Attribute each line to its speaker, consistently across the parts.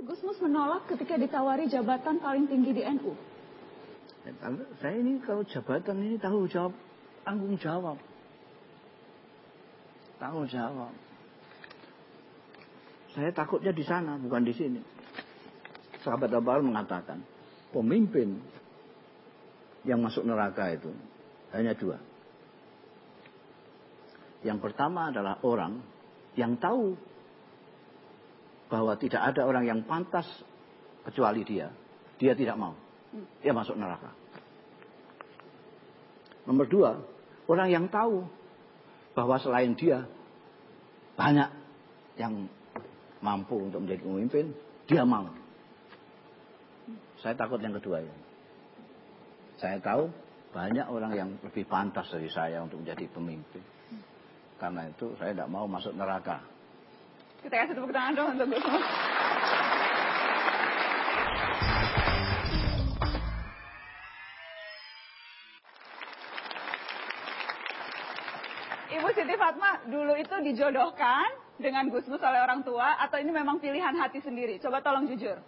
Speaker 1: Gusmus menolak ketika ditawari jabatan paling tinggi di NU.
Speaker 2: Saya ini kalau jabatan ini tahu jawab, tanggung jawab. Tanggung jawab. Saya takutnya di sana, bukan di sini. Sahabat Abbal mengatakan, pemimpin yang masuk neraka itu hanya dua. Yang pertama adalah orang yang tahu bahwa tidak ada orang yang pantas kecuali dia. Dia tidak mau. Dia masuk neraka. Nomor dua, orang yang tahu bahwa selain dia banyak yang mampu untuk menjadi pemimpin, dia mau. Saya takut yang kedua ya. Saya tahu banyak orang yang lebih pantas dari saya untuk menjadi pemimpin. Karena itu saya tidak mau masuk neraka.
Speaker 1: Kita kasih tepuk tangan dong untuk Gus Ibu Siti Fatma dulu itu dijodohkan dengan Gusmus oleh orang tua atau ini memang pilihan hati sendiri? Coba tolong jujur.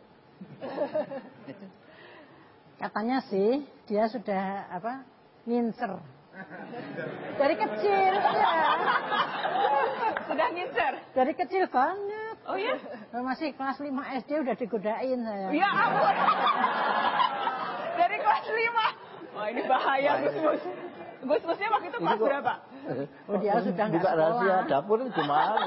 Speaker 3: Katanya sih dia sudah apa ngincer dari kecil ya.
Speaker 1: Sudah ngincer?
Speaker 3: Dari kecil banget.
Speaker 1: Oh ya?
Speaker 3: Masih kelas 5 SD udah digodain saya.
Speaker 1: Ya ampun. Dari kelas 5. Wah ini bahaya Gus Mus. Gus Musnya waktu itu kelas berapa?
Speaker 3: Oh dia sudah nggak
Speaker 2: Buka
Speaker 3: sekolah.
Speaker 2: rahasia dapur itu gimana?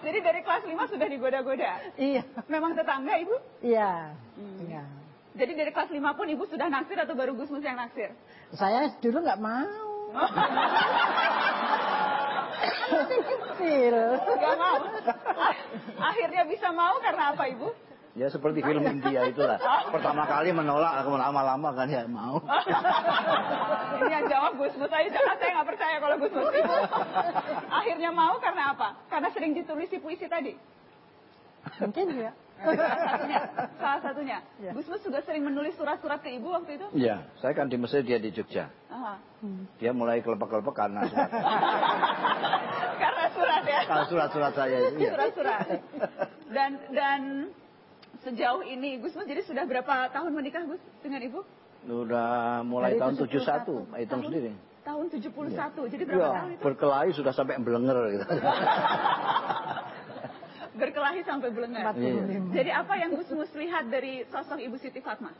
Speaker 1: Jadi dari kelas 5 sudah digoda-goda?
Speaker 3: Iya.
Speaker 1: Memang tetangga ibu?
Speaker 3: Iya.
Speaker 1: Hmm.
Speaker 3: Iya.
Speaker 1: Jadi dari kelas 5 pun ibu sudah naksir atau baru Gus Mus yang naksir?
Speaker 3: Saya dulu nggak mau. Masih kecil.
Speaker 1: Gak mau. Akhirnya bisa mau karena apa ibu?
Speaker 2: Ya seperti film India itulah. Pertama kali menolak, lama-lama kan ya mau.
Speaker 1: Ini yang jawab Gus Mus aja, jangan saya nggak percaya kalau Gus Mus itu. Akhirnya mau karena apa? Karena sering ditulisi puisi tadi.
Speaker 3: Mungkin ya.
Speaker 1: Salah satunya, salah satunya.
Speaker 3: Ya.
Speaker 1: Gus Mus juga sering menulis surat-surat ke ibu waktu itu.
Speaker 2: Iya, saya kan di Mesir dia di Jogja.
Speaker 1: Aha.
Speaker 2: Dia mulai kelepek-kelepek karena surat.
Speaker 1: Karena surat ya.
Speaker 2: Kalau surat-surat saya itu ya.
Speaker 1: Surat-surat. Dan dan sejauh ini Gus Mus jadi sudah berapa tahun menikah Gus dengan ibu?
Speaker 2: Udah mulai
Speaker 3: Dari
Speaker 2: tahun 71,
Speaker 3: 71.
Speaker 2: hitung
Speaker 1: Tahun?
Speaker 2: sendiri.
Speaker 1: Tahun 71. Jadi berapa
Speaker 2: Ya,
Speaker 1: tahun itu?
Speaker 2: berkelahi sudah sampai belenger gitu.
Speaker 1: Berkelahi sampai belengar.
Speaker 3: 45.
Speaker 1: Jadi apa yang Gus Mus lihat dari sosok Ibu Siti Fatma?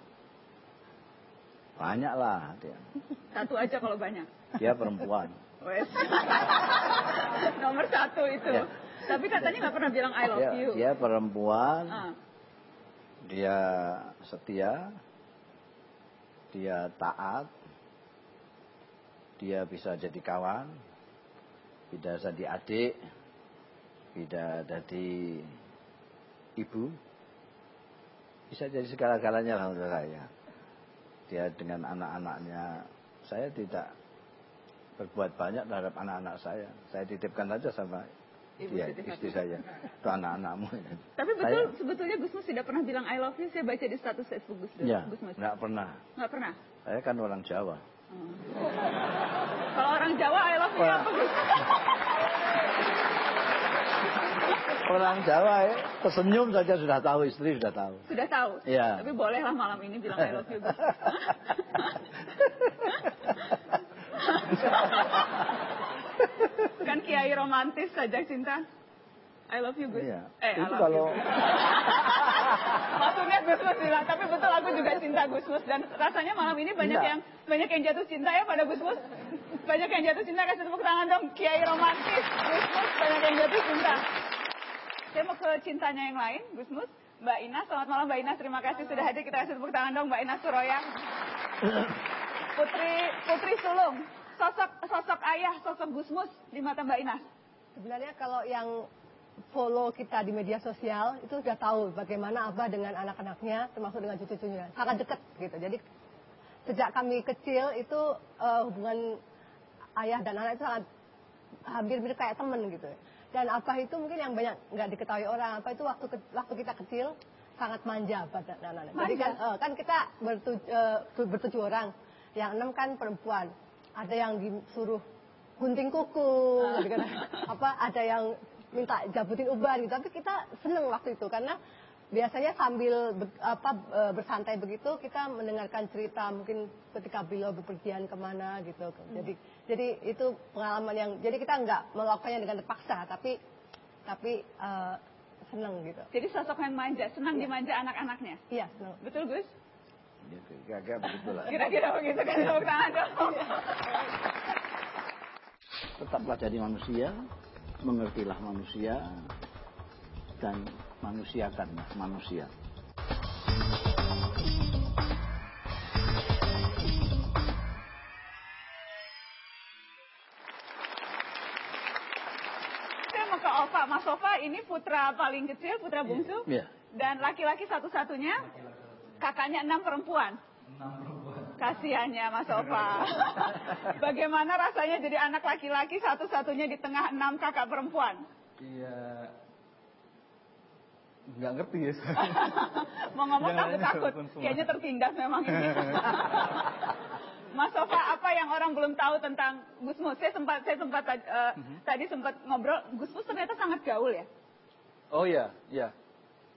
Speaker 2: Banyak lah dia.
Speaker 1: Satu aja kalau banyak.
Speaker 2: Dia perempuan.
Speaker 1: Wes. Nomor satu itu.
Speaker 2: Ya.
Speaker 1: Tapi katanya nggak pernah bilang I love
Speaker 2: Dia,
Speaker 1: you.
Speaker 2: dia perempuan,
Speaker 1: Ah.
Speaker 2: dia setia, dia taat, dia bisa jadi kawan, bisa jadi adik, bisa jadi ibu, bisa jadi segala-galanya lah untuk saya. Dia dengan anak-anaknya, saya tidak berbuat banyak terhadap anak-anak saya. Saya titipkan saja sama
Speaker 1: Ibu
Speaker 2: dia,
Speaker 1: Siti
Speaker 2: istri saya. Itu anak-anakmu.
Speaker 1: Tapi betul
Speaker 2: Saya-
Speaker 1: sebetulnya Gus Mus tidak pernah bilang I love you. Saya baca di status Facebook Gus,
Speaker 2: Ya,
Speaker 1: Gus Mus.
Speaker 2: nggak pernah.
Speaker 1: Nggak pernah.
Speaker 2: Saya kan orang Jawa.
Speaker 1: Kalau orang Jawa I love you apa Gus?
Speaker 2: Orang Jawa ya, tersenyum saja sudah tahu, istri sudah tahu.
Speaker 1: Sudah tahu.
Speaker 2: Iya.
Speaker 1: Tapi bolehlah malam ini bilang I love you Gus. kan kiai romantis saja cinta. I love you Gus.
Speaker 2: Iya.
Speaker 1: Eh, I
Speaker 2: Itu
Speaker 1: love
Speaker 2: kalau-
Speaker 1: you. Maksudnya Gus Mus bilang, tapi betul aku juga cinta Gus Mus dan rasanya malam ini banyak
Speaker 2: Iya.
Speaker 1: yang banyak yang jatuh cinta ya pada Gus Mus. Banyak yang jatuh cinta kasih tepuk tangan dong. Kiai romantis, Gus Mus banyak yang jatuh cinta. Saya mau ke cintanya yang lain, Gus Mus. Mbak Ina, selamat malam Mbak Ina. Terima kasih sudah hadir. Kita kasih tepuk tangan dong Mbak Ina Suroya. Putri Putri Sulung, sosok sosok ayah, sosok Gus Mus di mata Mbak Ina.
Speaker 4: Sebenarnya kalau yang follow kita di media sosial itu sudah tahu bagaimana Abah dengan anak-anaknya termasuk dengan cucu-cucunya sangat dekat gitu. Jadi sejak kami kecil itu eh, hubungan ayah dan anak itu sangat hampir mirip kayak temen gitu. Dan Abah itu mungkin yang banyak nggak diketahui orang. Apa itu waktu ke- waktu kita kecil sangat manja pada anak-anak. Jadi
Speaker 1: Manja?
Speaker 4: kan eh, kan kita bertu- eh, bertujuh orang, yang enam kan perempuan. Ada yang disuruh gunting kuku, gitu kan. apa ada yang minta jabutin uban gitu. Tapi kita seneng waktu itu karena biasanya sambil be- apa e, bersantai begitu kita mendengarkan cerita mungkin ketika beliau bepergian ke mana gitu. Jadi jadi itu pengalaman yang jadi kita nggak melakukannya dengan terpaksa tapi tapi e, seneng gitu.
Speaker 1: Jadi sosok yang manja, senang dimanja anak-anaknya.
Speaker 4: Iya seneng.
Speaker 1: Betul Gus?
Speaker 2: Begitulah.
Speaker 1: Kira-kira begitu kan tepuk tangan dong.
Speaker 2: Tetaplah jadi manusia, mengertilah manusia, dan manusiakanlah manusia.
Speaker 1: Saya mau ke Ova. Mas Ova ini putra paling kecil, putra bungsu.
Speaker 2: Iya.
Speaker 1: Dan laki-laki satu-satunya. Kakaknya enam perempuan. Kasihannya Mas Ova. Bagaimana rasanya jadi anak laki-laki satu-satunya di tengah enam kakak perempuan?
Speaker 5: Iya. Nggak ngerti ya.
Speaker 1: Mau ngomong takut-takut. Kayaknya tertindas memang ini. Mas Sofa, apa yang orang belum tahu tentang Gus Mus? Saya sempat, saya sempat eh, tadi sempat ngobrol. Gus Mus ternyata sangat gaul ya.
Speaker 5: Oh iya, iya.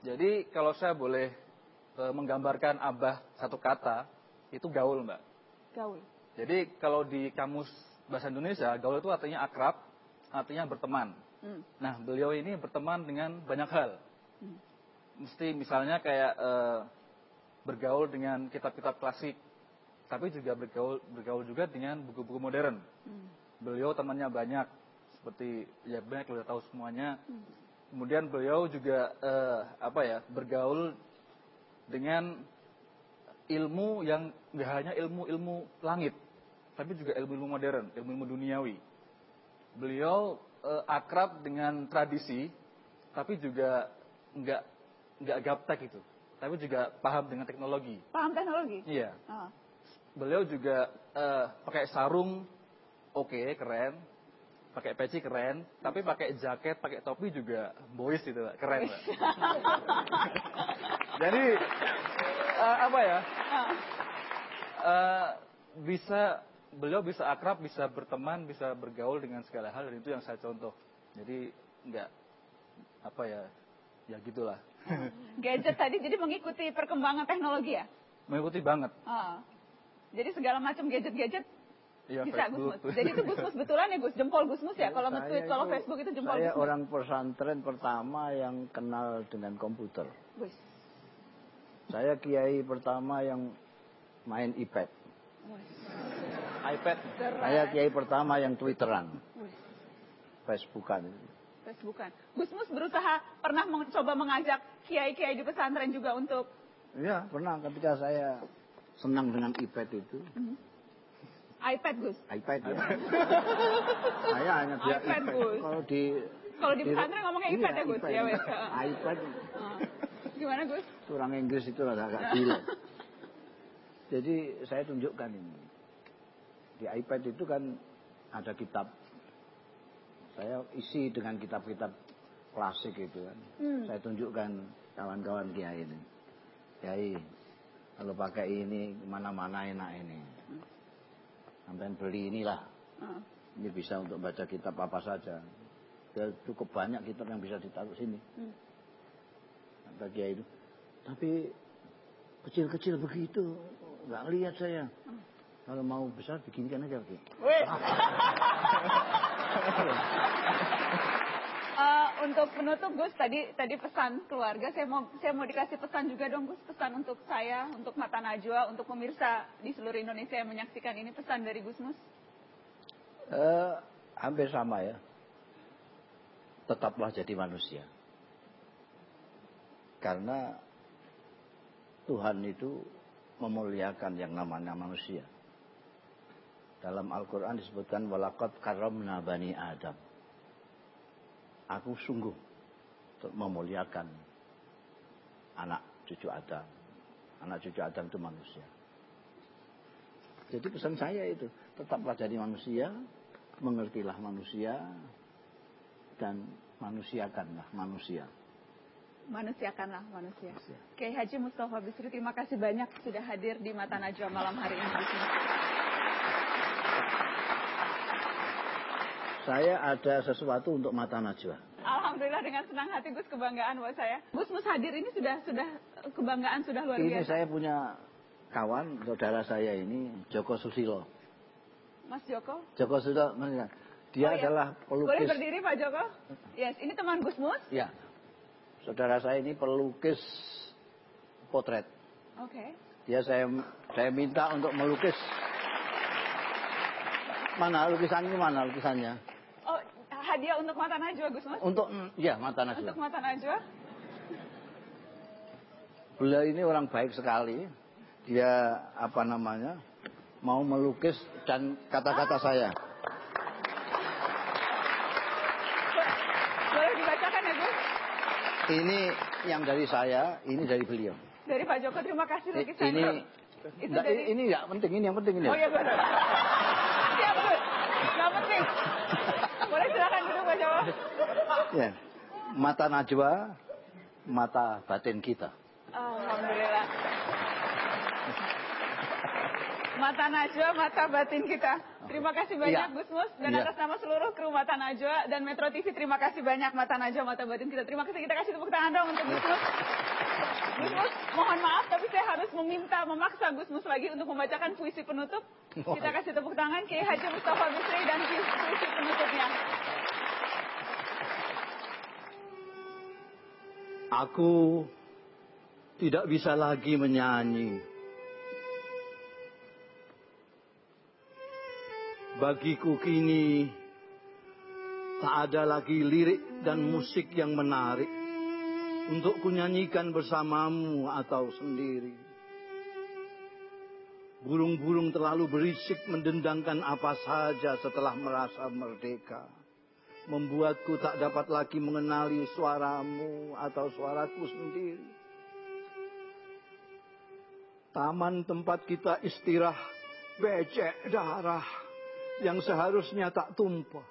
Speaker 5: Jadi kalau saya boleh eh, menggambarkan abah satu kata, itu gaul mbak.
Speaker 1: Gaul.
Speaker 5: Jadi kalau di kamus bahasa Indonesia, gaul itu artinya akrab, artinya berteman.
Speaker 1: Hmm.
Speaker 5: Nah, beliau ini berteman dengan banyak hal. Mesti misalnya kayak eh, bergaul dengan kitab-kitab klasik, tapi juga bergaul bergaul juga dengan buku-buku modern.
Speaker 1: Hmm.
Speaker 5: Beliau temannya banyak, seperti ya banyak udah tahu semuanya. Kemudian beliau juga eh, apa ya bergaul dengan ilmu yang nggak hanya ilmu-ilmu langit, tapi juga ilmu-ilmu modern, ilmu-ilmu duniawi. Beliau eh, akrab dengan tradisi, tapi juga nggak nggak gaptek itu, tapi juga paham dengan teknologi.
Speaker 1: Paham teknologi?
Speaker 5: Iya,
Speaker 1: Ah.
Speaker 5: beliau juga eh, pakai sarung, oke keren, pakai peci keren, tapi pakai jaket, pakai topi juga boys itu, Mbak. keren. Jadi eh, apa ya? Eh, bisa beliau bisa akrab, bisa berteman, bisa bergaul dengan segala hal dan itu yang saya contoh. Jadi nggak apa ya, ya gitulah.
Speaker 1: Gadget tadi jadi mengikuti perkembangan teknologi ya.
Speaker 5: Mengikuti banget.
Speaker 1: Ah. Jadi segala macam gadget-gadget
Speaker 5: Iya,
Speaker 1: bisa Gus
Speaker 5: Facebook.
Speaker 1: Mus. Jadi itu Gus Mus betulan ya Gus, jempol Gus Mus ya. Kalau
Speaker 2: Saya
Speaker 1: nge-tweet, kalau Facebook itu jempol
Speaker 2: Saya
Speaker 1: Gus Mus.
Speaker 2: orang pesantren pertama yang kenal dengan komputer.
Speaker 1: Gus.
Speaker 2: Saya kiai pertama yang main iPad.
Speaker 5: iPad.
Speaker 1: Keren.
Speaker 2: Saya kiai pertama yang twitteran,
Speaker 1: Wih.
Speaker 2: Facebookan.
Speaker 1: Facebookan. Gus Mus berusaha pernah mencoba mengajak kiai-kiai di pesantren juga untuk
Speaker 2: Iya, pernah ketika saya senang dengan iPad itu.
Speaker 1: iPad Gus.
Speaker 2: iPad ya. saya hanya dia
Speaker 1: iPad,
Speaker 2: iPad.
Speaker 1: Gus.
Speaker 2: Kalau di
Speaker 1: Kalau di pesantren ngomongnya
Speaker 2: Iya,
Speaker 1: iPad ya Gus.
Speaker 2: iPad.
Speaker 1: Ya wes.
Speaker 2: iPad
Speaker 1: Ah. Gimana Gus?
Speaker 2: itu orang Inggris itu agak agak gila. Jadi saya tunjukkan ini. Di iPad itu kan ada kitab. Saya isi dengan kitab-kitab klasik itu kan.
Speaker 1: Hmm.
Speaker 2: Saya tunjukkan kawan-kawan kiai ini. Kiai, kalau pakai ini ke mana-mana enak ini. Sampai beli inilah.
Speaker 1: Ah.
Speaker 2: Ini bisa untuk baca kitab apa saja. Ya, cukup banyak kitab yang bisa ditaruh sini.
Speaker 1: Hmm.
Speaker 2: Kata kiai itu. Tapi kecil-kecil begitu. Nggak lihat saya. Kalau mau besar bikinkan aja. Ki.
Speaker 1: Eh, untuk penutup Gus tadi tadi pesan keluarga saya mau saya mau dikasih pesan juga dong Gus pesan untuk saya untuk mata najwa untuk pemirsa di seluruh Indonesia yang menyaksikan ini pesan dari Gus Mus
Speaker 2: Eh, hampir sama ya. Tetaplah jadi manusia. Karena Tuhan itu memuliakan yang namanya manusia. Dalam Al-Quran disebutkan walakot karamna bani Adam. Aku sungguh untuk memuliakan anak cucu Adam. Anak cucu Adam itu manusia. Jadi pesan saya itu, tetaplah jadi manusia, mengertilah manusia, dan manusiakanlah manusia.
Speaker 1: manusiakanlah manusia Kiai Haji Mustafa Bisri terima kasih banyak sudah hadir di mata najwa malam hari ini Gus Mus.
Speaker 2: Saya ada sesuatu untuk mata najwa.
Speaker 1: Alhamdulillah dengan senang hati Gus kebanggaan buat saya. Gus Mus hadir ini sudah sudah kebanggaan sudah luar
Speaker 2: Ini
Speaker 1: biasa.
Speaker 2: saya punya kawan, saudara saya ini, Joko Susilo.
Speaker 1: Mas Joko.
Speaker 2: Joko Susilo, mana? dia
Speaker 1: Oh, iya.
Speaker 2: adalah
Speaker 1: Boleh
Speaker 2: pelukis.
Speaker 1: berdiri Pak Joko? Yes, ini teman Gus Mus.
Speaker 2: Ya, saudara saya ini pelukis potret.
Speaker 1: Oke.
Speaker 2: Dia saya saya minta untuk melukis. Mana lukisannya mana lukisannya?
Speaker 1: Hadiah untuk mata Najwa Gus Mus.
Speaker 2: Untuk ya mata
Speaker 1: Untuk
Speaker 2: Najwa.
Speaker 1: mata Najwa.
Speaker 2: Beliau ini orang baik sekali. Dia apa namanya? Mau melukis dan kata-kata saya.
Speaker 1: Boleh dibacakan ya Gus?
Speaker 2: Ini yang dari saya, ini dari beliau.
Speaker 1: Dari Pak Joko terima kasih
Speaker 2: I-
Speaker 1: lukisan.
Speaker 2: Ini
Speaker 1: Itu
Speaker 2: Nggak,
Speaker 1: dari-
Speaker 2: ini nggak penting, ini yang penting ini.
Speaker 1: Oh iya Gus. Siap Gus. Gak penting. Boleh silakan duduk Pak Joko.
Speaker 2: Ya. Mata Najwa, mata batin kita.
Speaker 1: Alhamdulillah. Mata Najwa, mata batin kita. Terima kasih banyak
Speaker 2: Iya.
Speaker 1: Gus Mus dan
Speaker 2: Iya.
Speaker 1: atas nama seluruh kru Mata Najwa dan Metro TV terima kasih banyak Mata Najwa, mata batin kita. Terima kasih kita kasih tepuk tangan dong untuk Gus Mus. Gus Mus, mohon maaf tapi saya harus meminta memaksa Gus Mus lagi untuk membacakan puisi penutup. Kita kasih tepuk tangan Kiai Haji Mustafa Bisri dan puisi penutupnya.
Speaker 2: Aku tidak bisa lagi menyanyi. Bagiku kini tak ada lagi lirik dan musik yang menarik untuk kunyanyikan bersamamu atau sendiri. Burung-burung terlalu berisik mendendangkan apa saja setelah merasa merdeka membuatku tak dapat lagi mengenali suaramu atau suaraku sendiri. Taman tempat kita istirahat becek darah yang seharusnya tak tumpah.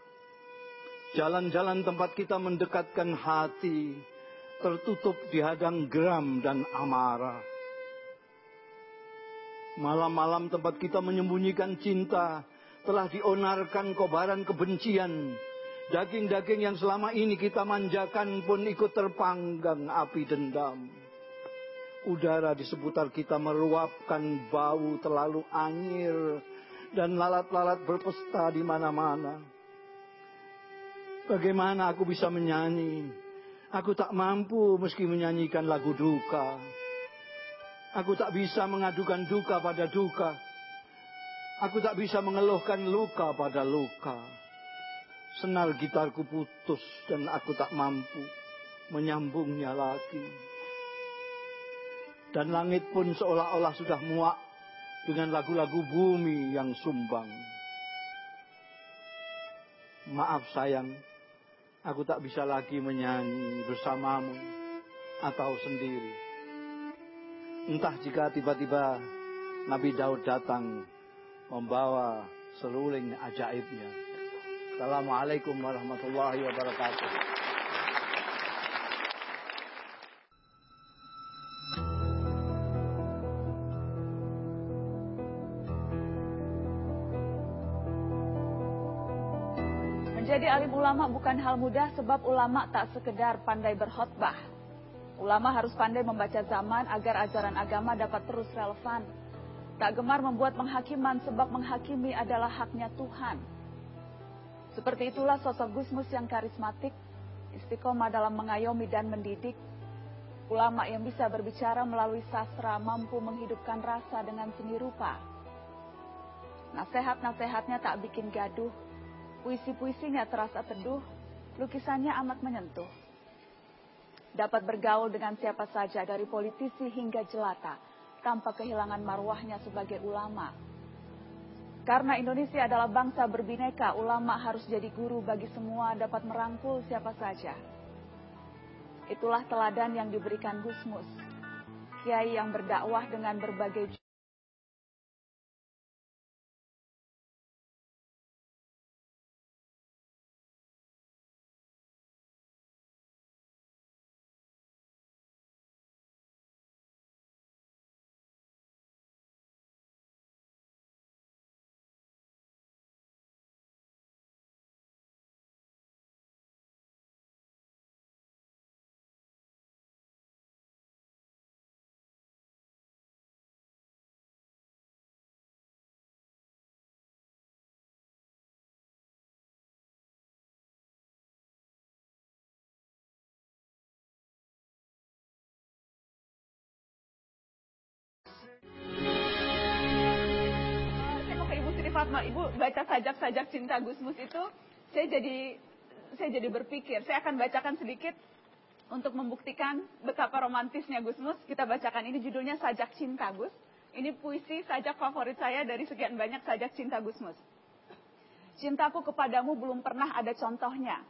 Speaker 2: Jalan-jalan tempat kita mendekatkan hati tertutup dihadang geram dan amarah. Malam-malam tempat kita menyembunyikan cinta telah dionarkan kobaran kebencian Daging-daging yang selama ini kita manjakan pun ikut terpanggang api dendam. Udara di seputar kita meruapkan bau terlalu anyir dan lalat-lalat berpesta di mana-mana. Bagaimana aku bisa menyanyi? Aku tak mampu meski menyanyikan lagu duka. Aku tak bisa mengadukan duka pada duka. Aku tak bisa mengeluhkan luka pada luka. Senar gitarku putus dan aku tak mampu menyambungnya lagi. Dan langit pun seolah-olah sudah muak dengan lagu-lagu bumi yang sumbang. Maaf sayang, aku tak bisa lagi menyanyi bersamamu atau sendiri. Entah jika tiba-tiba Nabi Daud datang membawa seruling ajaibnya. Assalamualaikum warahmatullahi wabarakatuh.
Speaker 1: Menjadi alim ulama bukan hal mudah sebab ulama tak sekedar pandai berkhotbah. Ulama harus pandai membaca zaman agar ajaran agama dapat terus relevan. Tak gemar membuat penghakiman sebab menghakimi adalah haknya Tuhan. Seperti itulah sosok Gusmus yang karismatik, istiqomah dalam mengayomi dan mendidik. Ulama yang bisa berbicara melalui sastra mampu menghidupkan rasa dengan seni rupa. Nasihat-nasihatnya tak bikin gaduh, Puisi-puisinya terasa teduh, lukisannya amat menyentuh. Dapat bergaul dengan siapa saja dari politisi hingga jelata, tanpa kehilangan marwahnya sebagai ulama. Karena Indonesia adalah bangsa berbineka, ulama harus jadi guru bagi semua dapat merangkul siapa saja. Itulah teladan yang diberikan Gusmus, kiai yang berdakwah dengan berbagai Fatma, Ibu baca sajak-sajak cinta Gusmus itu, saya jadi saya jadi berpikir, saya akan bacakan sedikit untuk membuktikan betapa romantisnya Gusmus. Kita bacakan ini judulnya Sajak Cinta Gus. Ini puisi sajak favorit saya dari sekian banyak sajak cinta Gusmus. Cintaku kepadamu belum pernah ada contohnya.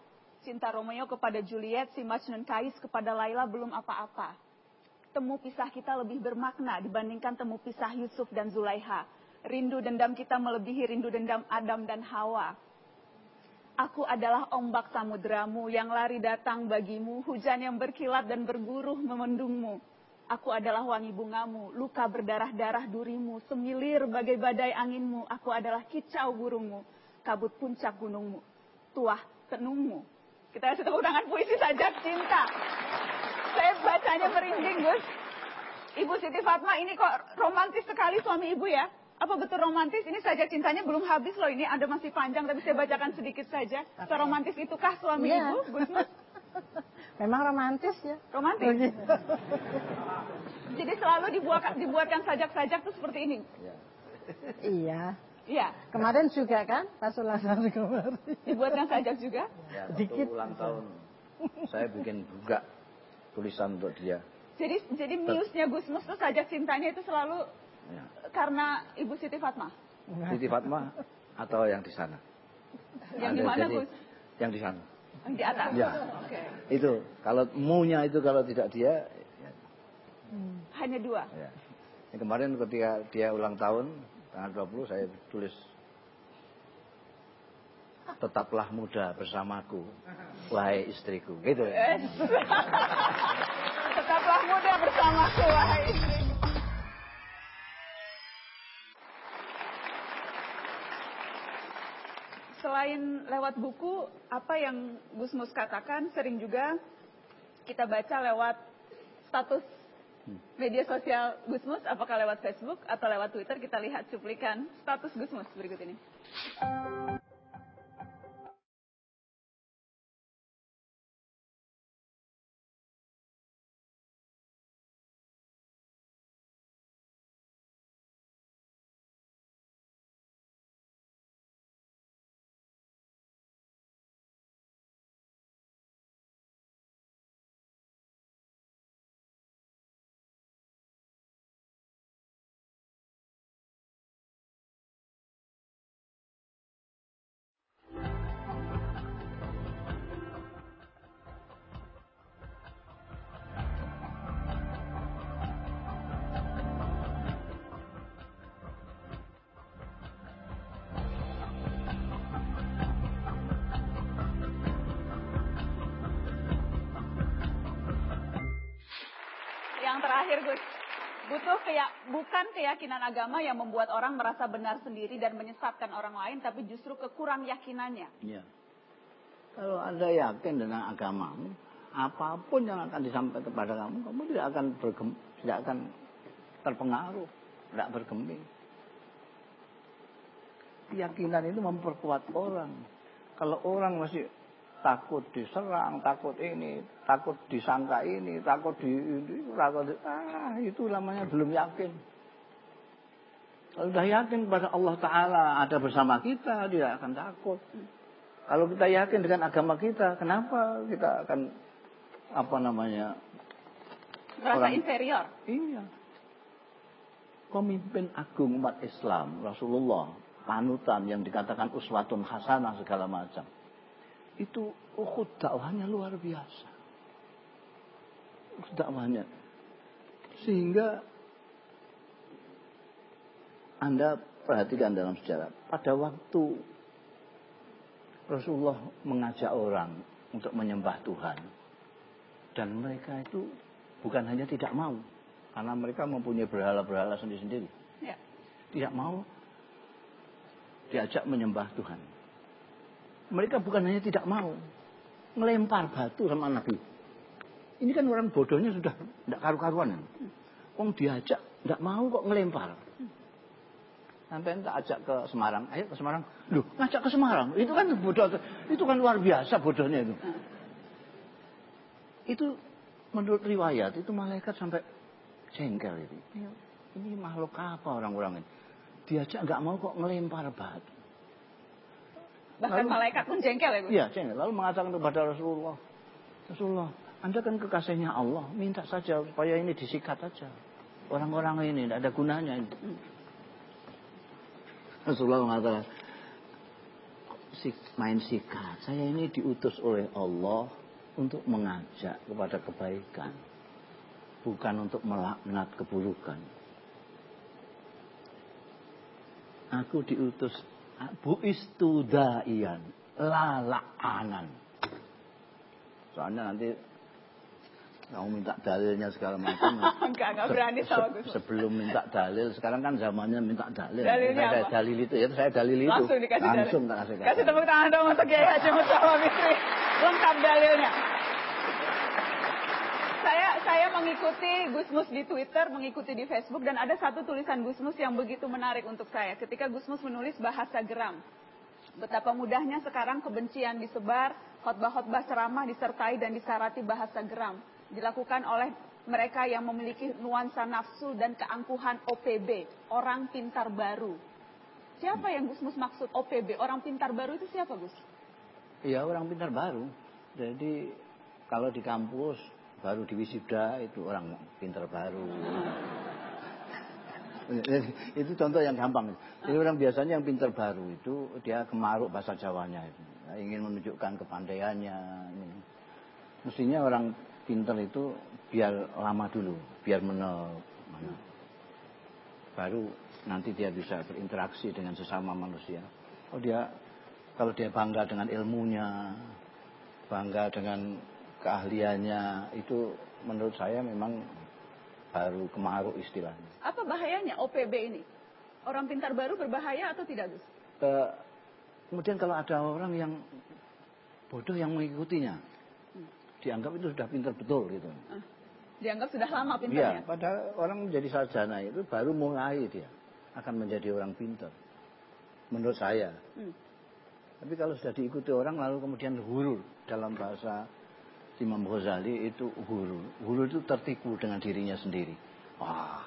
Speaker 1: Cinta Romeo kepada Juliet, si Majnun Kais kepada Laila belum apa-apa. Temu pisah kita lebih bermakna dibandingkan temu pisah Yusuf dan Zulaiha. Rindu dendam kita melebihi rindu dendam Adam dan Hawa. Aku adalah ombak samudramu yang lari datang bagimu, hujan yang berkilat dan berguruh memendungmu. Aku adalah wangi bungamu, luka berdarah-darah durimu, semilir bagai badai anginmu. Aku adalah kicau burungmu, kabut puncak gunungmu, tuah tenungmu. Kita kasih tepuk tangan puisi saja cinta. Saya bacanya merinding, Gus. Ibu Siti Fatma ini kok romantis sekali suami ibu ya? Apa betul romantis? Ini saja cintanya belum habis loh. Ini ada masih panjang, tapi saya bacakan sedikit saja. Seromantis itukah suami
Speaker 3: Iya.
Speaker 1: ibu, Gusmus?
Speaker 3: Memang romantis ya.
Speaker 1: Romantis.
Speaker 3: Begitu.
Speaker 1: Jadi selalu dibuatkan, dibuatkan sajak-sajak tuh seperti ini.
Speaker 2: Ya.
Speaker 3: iya.
Speaker 1: Iya,
Speaker 3: Kemarin juga kan, pas ulang tahun kemarin.
Speaker 1: dibuatkan sajak juga.
Speaker 2: Ya,
Speaker 3: Sedikit.
Speaker 2: waktu ulang tahun saya bikin juga tulisan untuk dia.
Speaker 1: Jadi jadi miusnya Gusmus tuh sajak cintanya itu selalu
Speaker 2: Ya.
Speaker 1: karena Ibu Siti Fatma.
Speaker 2: Siti Fatma atau yang di sana?
Speaker 1: Yang di mana, Gus?
Speaker 2: Yang di sana.
Speaker 1: Yang di atas.
Speaker 2: Ya.
Speaker 1: Oke.
Speaker 2: Itu kalau munya itu kalau tidak dia ya,
Speaker 1: Hanya dua.
Speaker 2: ya. Yang kemarin ketika dia ulang tahun tanggal 20 saya tulis Tetaplah muda bersamaku wahai istriku gitu ya.
Speaker 1: Tetaplah muda bersamaku, wahai istri. Selain lewat buku, apa yang Gusmus katakan sering juga kita baca lewat status media sosial Gusmus, apakah lewat Facebook atau lewat Twitter, kita lihat cuplikan status Gusmus berikut ini. Terakhir Gus, butuh keya bukan keyakinan agama yang membuat orang merasa benar sendiri dan menyesatkan orang lain, tapi justru kekurang yakinannya.
Speaker 2: Ya. Kalau Anda yakin dengan agamamu, apa pun yang akan disampaikan kepada kamu, kamu tidak akan bergem, tidak akan terpengaruh, tidak bergeming. Keyakinan itu memperkuat orang. Kalau orang masih takut diserang, takut ini, takut disangka ini, takut di ini, takut di, ah itu namanya belum yakin. Kalau sudah yakin pada Allah Ta'ala ada bersama kita, tidak akan takut. Kalau kita yakin dengan agama kita, kenapa kita akan apa namanya?
Speaker 1: Merasa
Speaker 2: Orang-
Speaker 1: inferior.
Speaker 2: Iya. Pemimpin agung umat Islam, Rasulullah, panutan yang dikatakan uswatun hasanah segala macam. Itu Uhud dakwahnya luar biasa. Dakwahnya. Sehingga Anda perhatikan dalam sejarah. Pada waktu Rasulullah mengajak orang untuk menyembah Tuhan. Dan mereka itu bukan hanya tidak mau. Karena mereka mempunyai berhala-berhala sendiri-sendiri.
Speaker 1: Ya.
Speaker 2: Tidak mau diajak menyembah Tuhan. Mereka bukan hanya tidak mau. Ngelempar batu sama Nabi. Ini kan orang bodohnya sudah tidak karu-karuan. Wong diajak tidak mau kok ngelempar. Sampai tak ajak ke Semarang. Ayo ke Semarang. Loh, ngajak ke Semarang. Itu kan bodoh. Itu kan luar biasa bodohnya itu. Itu menurut riwayat itu malaikat sampai jengkel itu. Ini, ini makhluk apa orang-orang ini? Diajak nggak mau kok ngelempar batu.
Speaker 1: Bahkan
Speaker 2: Lalu-
Speaker 1: malaikat pun jengkel ya Gus.
Speaker 2: Iya, cengeng. Lalu mengatakan kepada Rasulullah, Rasulullah, Anda kan kekasihnya Allah, minta saja supaya ini disikat saja. Orang-orang ini tidak ada gunanya. ini." Rasulullah mengatakan, "Kok sik- main sikat. Saya ini diutus oleh Allah untuk mengajak kepada kebaikan. Bukan untuk melaknat keburukan. Aku diutus Bu istuda'ian lalaanan. Soalnya nanti kamu minta dalilnya segala macam.
Speaker 1: Enggak, enggak berani sama
Speaker 2: Se-
Speaker 1: Gus.
Speaker 2: Sebelum minta dalil, sekarang kan zamannya minta dalil.
Speaker 1: Dalilnya
Speaker 2: saya
Speaker 1: apa?
Speaker 2: dalil itu ya, saya dalil itu.
Speaker 1: Langsung dikasih dalil.
Speaker 2: Langsung tak kasih
Speaker 1: Kasih tepuk tangan dong untuk Kiai Haji Mustafa Bisri. Lengkap dalilnya. Saya saya mengikuti Gusmus di Twitter, mengikuti di Facebook dan ada satu tulisan Gusmus yang begitu menarik untuk saya. Ketika Gusmus menulis bahasa geram. Betapa mudahnya sekarang kebencian disebar, khotbah-khotbah ceramah disertai dan disarati bahasa geram. Dilakukan oleh mereka yang memiliki nuansa nafsu dan keangkuhan OPB, orang pintar baru. Siapa yang Gusmus maksud OPB? Orang pintar baru itu siapa Gus?
Speaker 2: Iya orang pintar baru. Jadi kalau di kampus baru di wisuda itu orang pintar baru. itu contoh yang gampang. Jadi orang biasanya yang pintar baru itu dia kemaruk bahasa Jawanya itu. Nah, ingin menunjukkan kepandaiannya. Mestinya orang pintar itu biar lama dulu, biar menel. Baru nanti dia bisa berinteraksi dengan sesama manusia. Oh dia kalau dia bangga dengan ilmunya, bangga dengan keahliannya, itu menurut saya memang baru kemaruk istilahnya.
Speaker 1: Apa bahayanya OPB ini? Orang pintar baru berbahaya atau tidak Gus?
Speaker 2: Eh, kemudian kalau ada orang yang bodoh yang mengikutinya, dianggap itu sudah pintar betul gitu.
Speaker 1: Ah, Dianggap sudah lama
Speaker 2: Iya,
Speaker 1: pintarnya.
Speaker 2: padahal orang menjadi sarjana itu baru mulai dia akan menjadi orang pintar. Menurut saya.
Speaker 1: Hmm.
Speaker 2: Tapi kalau sudah diikuti orang lalu kemudian hurul dalam bahasa Imam Ghazali itu hurul. Hurul itu tertipu dengan dirinya sendiri. Wah,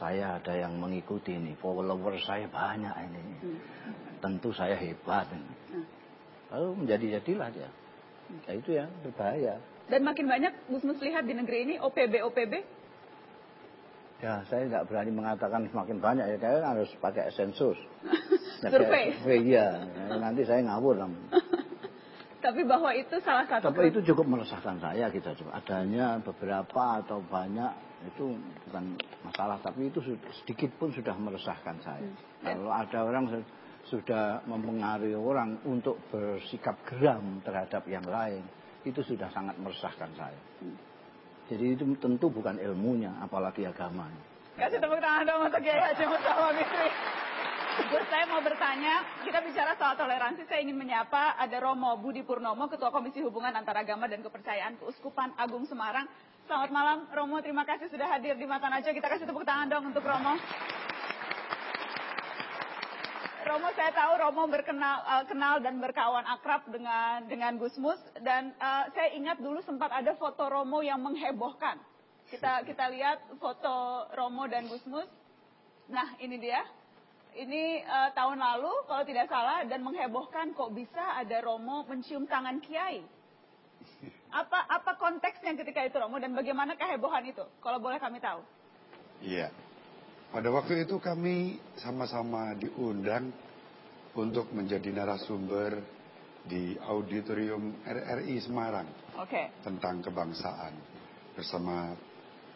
Speaker 2: saya ada yang mengikuti ini, follower saya banyak ini. Tentu saya hebat. ini. Lalu menjadi jadilah dia. Ya itu ya berbahaya.
Speaker 1: Dan makin banyak Gusmus lihat di negeri ini OPB OPB.
Speaker 2: Ya, saya nggak berani mengatakan semakin banyak ya. Kayaknya harus pakai sensus.
Speaker 1: Survei.
Speaker 2: iya. Ya, Nanti saya ngawur.
Speaker 1: Tapi bahwa itu salah satu
Speaker 2: Tapi itu cukup meresahkan saya kita coba. Adanya beberapa atau banyak itu bukan masalah. Tapi itu sedikit pun sudah meresahkan saya. Kalau ada orang su- sudah mempengaruhi orang untuk bersikap geram terhadap yang lain, itu sudah sangat meresahkan saya. Jadi itu tentu bukan ilmunya, apalagi agamanya.
Speaker 1: Kasih tepuk tangan dong untuk Kiai Haji Mustafa Bisri. Gus, saya mau bertanya, kita bicara soal toleransi, saya ingin menyapa ada Romo Budi Purnomo, Ketua Komisi Hubungan Antaragama dan Kepercayaan Keuskupan Agung Semarang. Selamat malam, Romo. Terima kasih sudah hadir di Mata Najwa. Kita kasih tepuk tangan dong untuk Romo. Romo, saya tahu Romo berkenal eh, kenal dan berkawan akrab dengan dengan Gusmus dan eh, saya ingat dulu sempat ada foto Romo yang menghebohkan. Kita kita lihat foto Romo dan Gusmus. Nah, ini dia. Ini eh, tahun lalu kalau tidak salah dan menghebohkan kok bisa ada Romo mencium tangan Kiai. Apa apa konteksnya ketika itu Romo dan bagaimana kehebohan itu? Kalau boleh kami tahu.
Speaker 6: Iya. Pada waktu itu kami sama-sama diundang untuk menjadi narasumber di auditorium RRI Semarang
Speaker 1: Oke.
Speaker 6: tentang kebangsaan bersama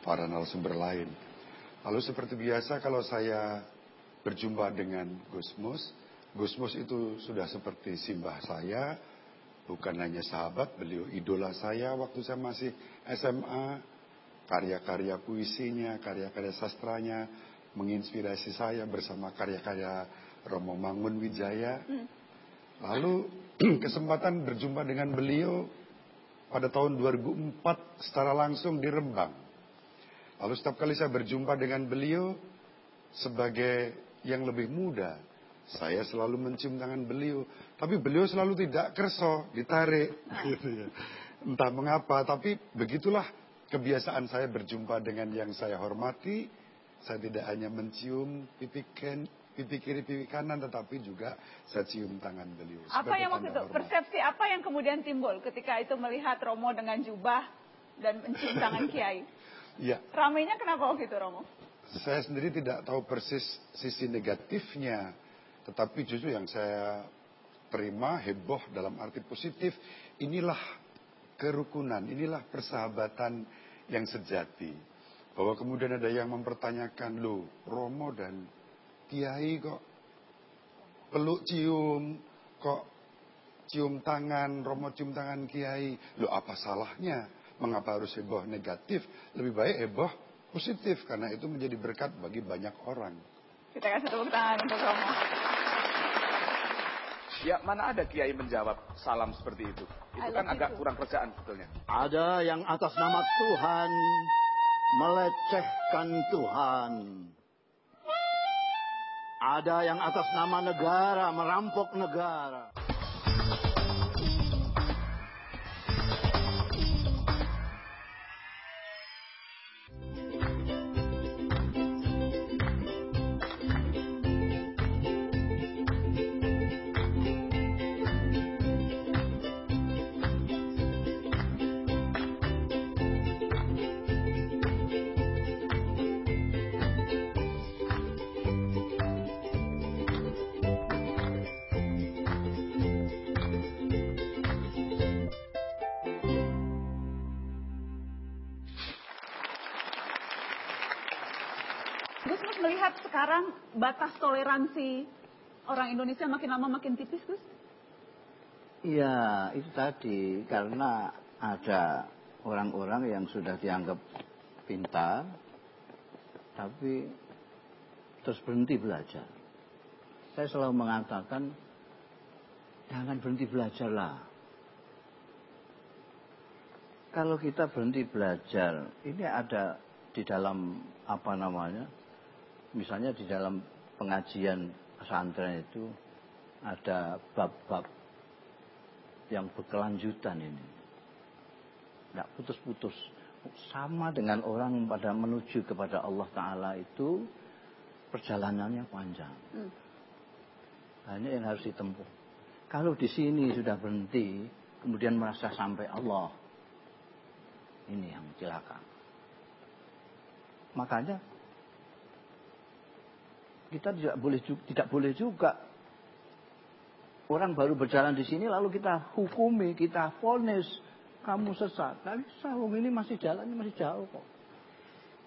Speaker 6: para narasumber lain. Lalu seperti biasa kalau saya berjumpa dengan Gusmus, Gusmus itu sudah seperti simbah saya, bukan hanya sahabat, beliau idola saya waktu saya masih SMA, karya-karya puisinya, karya-karya sastranya menginspirasi saya bersama karya-karya Romo Mangun Wijaya. Lalu kesempatan berjumpa dengan beliau pada tahun 2004 secara langsung di Rembang. Lalu setiap kali saya berjumpa dengan beliau sebagai yang lebih muda, saya selalu mencium tangan beliau. Tapi beliau selalu tidak kerso, ditarik. Gitu ya. Entah mengapa, tapi begitulah kebiasaan saya berjumpa dengan yang saya hormati. Saya tidak hanya mencium pipi Ken, pipi kiri, pipi kanan, tetapi juga saya cium tangan beliau.
Speaker 1: Apa yang waktu itu
Speaker 6: hormat.
Speaker 1: persepsi apa yang kemudian timbul ketika itu melihat Romo dengan jubah dan mencium tangan Kiai?
Speaker 6: Ya,
Speaker 1: Ramainya kenapa waktu itu Romo?
Speaker 6: Saya sendiri tidak tahu persis sisi negatifnya, tetapi justru yang saya terima heboh dalam arti positif, inilah kerukunan, inilah persahabatan yang sejati. Bahwa kemudian ada yang mempertanyakan, loh Romo dan Kiai kok peluk cium, kok cium tangan, Romo cium tangan Kiai. Loh apa salahnya? Mengapa harus heboh negatif? Lebih baik heboh positif, karena itu menjadi berkat bagi banyak orang.
Speaker 1: Kita kasih tepuk tangan untuk Romo.
Speaker 7: Ya, mana ada kiai menjawab salam seperti itu? Itu kan agak
Speaker 1: too.
Speaker 7: kurang kerjaan sebetulnya.
Speaker 2: Ada yang atas nama Tuhan melecehkan Tuhan. Ada yang atas nama negara merampok negara.
Speaker 1: Toleransi orang Indonesia makin lama makin tipis Gus?
Speaker 2: Ya, itu tadi karena ada orang-orang yang sudah dianggap pintar, tapi terus berhenti belajar. Saya selalu mengatakan, jangan berhenti belajarlah. Kalau kita berhenti belajar, ini ada di dalam apa namanya, misalnya di dalam pengajian pesantren itu ada bab-bab yang berkelanjutan ini. Tidak putus-putus. Sama dengan orang pada menuju kepada Allah Ta'ala itu perjalanannya panjang.
Speaker 1: Hmm.
Speaker 2: Banyak yang harus ditempuh. Kalau di sini sudah berhenti, kemudian merasa sampai Allah. Ini yang celaka. Makanya kita tidak boleh tidak boleh juga orang baru berjalan di sini lalu kita hukumi, kita vonis kamu sesat. Tapi sawung ini masih jalannya masih jauh kok.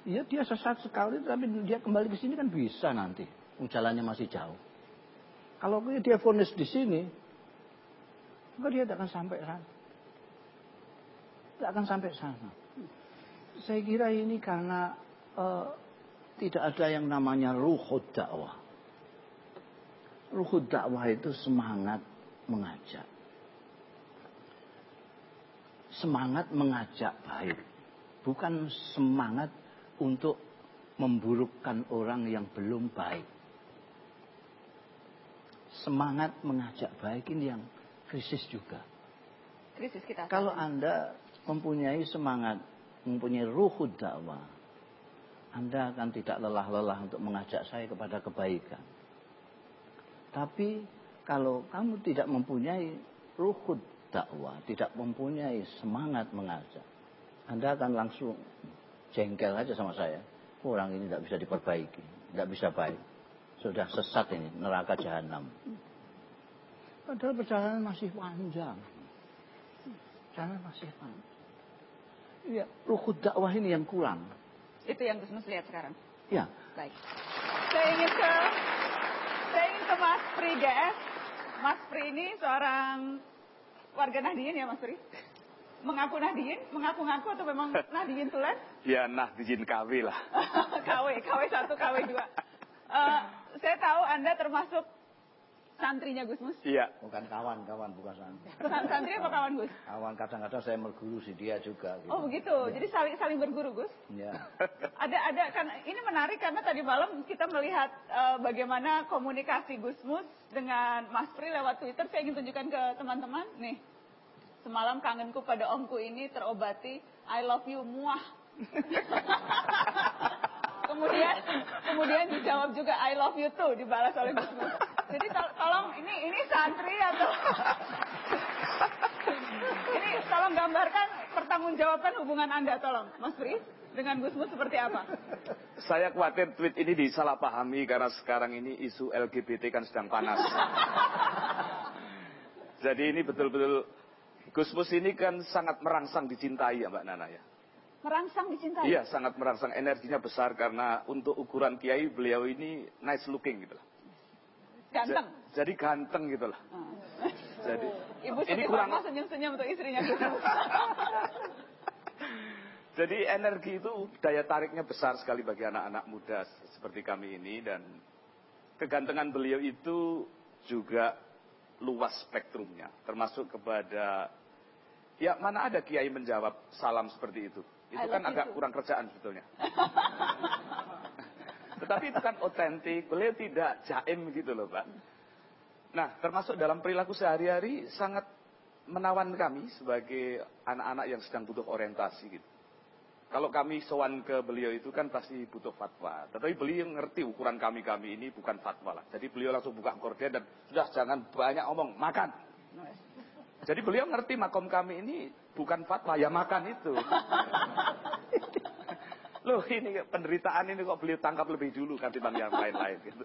Speaker 2: Iya dia sesat sekali tapi dia kembali ke sini kan bisa nanti. Oh, Jalannya masih jauh. Kalau dia vonis di sini, maka dia tidak akan sampai sana. Tidak akan sampai sana. Saya kira ini karena eh, tidak ada yang namanya ruhud dakwah. Ruhud dakwah itu semangat mengajak. Semangat mengajak baik. Bukan semangat untuk memburukkan orang yang belum baik. Semangat mengajak baik ini yang krisis juga.
Speaker 1: Krisis kita.
Speaker 2: Kalau Anda mempunyai semangat, mempunyai ruhud dakwah, Anda akan tidak lelah-lelah untuk mengajak saya kepada kebaikan. Tapi kalau kamu tidak mempunyai ruhud dakwah, tidak mempunyai semangat mengajak, Anda akan langsung jengkel aja sama saya. Orang ini tidak bisa diperbaiki, tidak bisa baik. Sudah sesat ini, neraka jahanam. Padahal perjalanan masih panjang. Perjalanan masih panjang. Ya, ruhud dakwah ini yang kurang.
Speaker 1: Itu yang Gus Mus lihat sekarang.
Speaker 2: Ya,
Speaker 1: Baik. Saya ingin ke saya ingin ke Mas Pri GS. Mas Pri ini seorang warga Nahdien ya Mas Pri? Mengaku Nahdien? Mengaku-ngaku atau memang Nahdien tulen?
Speaker 7: Ya, nah dijin KW lah.
Speaker 1: KW, KW 1, KW 2. Eh, saya tahu Anda termasuk santrinya Gus Mus.
Speaker 7: Iya.
Speaker 2: bukan kawan-kawan, bukan santri.
Speaker 1: Bukan santri apa kawan Gus?
Speaker 2: Kawan kadang-kadang saya berguru si dia juga. Gitu.
Speaker 1: Oh begitu. Jadi saling saling berguru Gus.
Speaker 2: Ya.
Speaker 1: Ada ada kan ini menarik karena tadi malam kita melihat eh, bagaimana komunikasi Gus Mus dengan Mas Pri lewat Twitter. Saya ingin tunjukkan ke teman-teman. Nih. Semalam kangenku pada omku ini terobati. I love you muah. kemudian kemudian dijawab juga I love you too dibalas oleh Gus Mus. Jadi tol- tolong ini ini santri atau ini tolong gambarkan pertanggungjawaban hubungan Anda tolong Mas Pri dengan Gus Mus seperti apa?
Speaker 7: Saya khawatir tweet ini disalahpahami karena sekarang ini isu LGBT kan sedang panas. Jadi ini betul-betul Gus Mus ini kan sangat merangsang dicintai ya Mbak Nana ya.
Speaker 1: Merangsang dicintai.
Speaker 7: Iya sangat merangsang energinya besar karena untuk ukuran kiai beliau ini nice looking gitu lah.
Speaker 1: Ganteng.
Speaker 7: Ja- Jadi ganteng gitu lah. Jadi
Speaker 1: Ibu
Speaker 7: ini kurang
Speaker 1: senyum-senyum untuk istrinya.
Speaker 7: Jadi energi itu daya tariknya besar sekali bagi anak-anak muda seperti kami ini dan kegantengan beliau itu juga luas spektrumnya termasuk kepada ya mana ada kiai menjawab salam seperti itu itu
Speaker 1: I
Speaker 7: kan agak kurang kerjaan sebetulnya tetapi itu kan otentik beliau tidak jaim gitu loh pak nah termasuk dalam perilaku sehari-hari sangat menawan kami sebagai anak-anak yang sedang butuh orientasi gitu kalau kami sowan ke beliau itu kan pasti butuh fatwa. Tetapi beliau ngerti ukuran kami-kami ini bukan fatwa lah. Jadi beliau langsung buka gorden dan sudah jangan banyak omong, makan. Jadi beliau ngerti makom kami ini bukan fatwa, ya makan itu. Loh ini penderitaan ini kok beliau tangkap lebih dulu kan dibanding yang lain-lain gitu.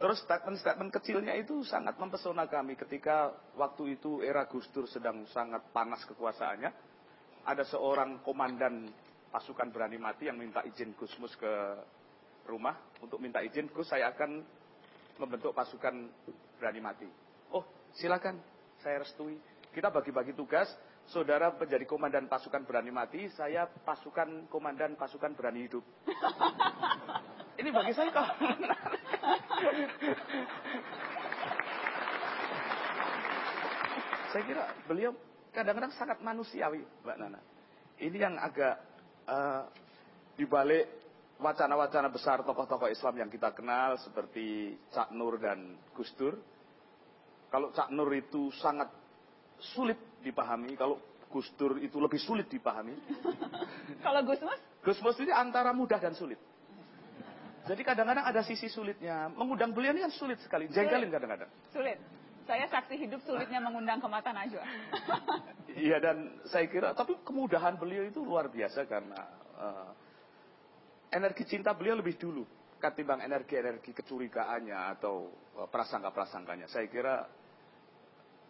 Speaker 7: Terus statement-statement kecilnya itu sangat mempesona kami ketika waktu itu era Gus Dur sedang sangat panas kekuasaannya ada seorang komandan pasukan berani mati yang minta izin Gus Mus ke rumah untuk minta izin Gus saya akan membentuk pasukan berani mati. Oh silakan saya restui. Kita bagi-bagi tugas. Saudara menjadi komandan pasukan berani mati, saya pasukan komandan pasukan berani hidup. Ini bagi saya kok. saya kira beliau kadang-kadang sangat manusiawi, Mbak Nana. Ini yang agak eh, dibalik wacana-wacana besar tokoh-tokoh Islam yang kita kenal seperti Cak Nur dan Gus Dur. Kalau Cak Nur itu sangat sulit dipahami, kalau Gus Dur itu lebih sulit dipahami.
Speaker 1: Kalau Gus Mus?
Speaker 7: Gus Mus ini antara mudah dan sulit. Jadi kadang-kadang ada sisi sulitnya. Mengundang beliau ini kan sulit sekali, jengkelin kadang-kadang.
Speaker 1: Sulit. Saya saksi hidup sulitnya mengundang ke mata Najwa.
Speaker 7: Iya dan saya kira, tapi kemudahan beliau itu luar biasa karena eh, energi cinta beliau lebih dulu ketimbang energi-energi kecurigaannya atau eh, prasangka-prasangkanya. Saya kira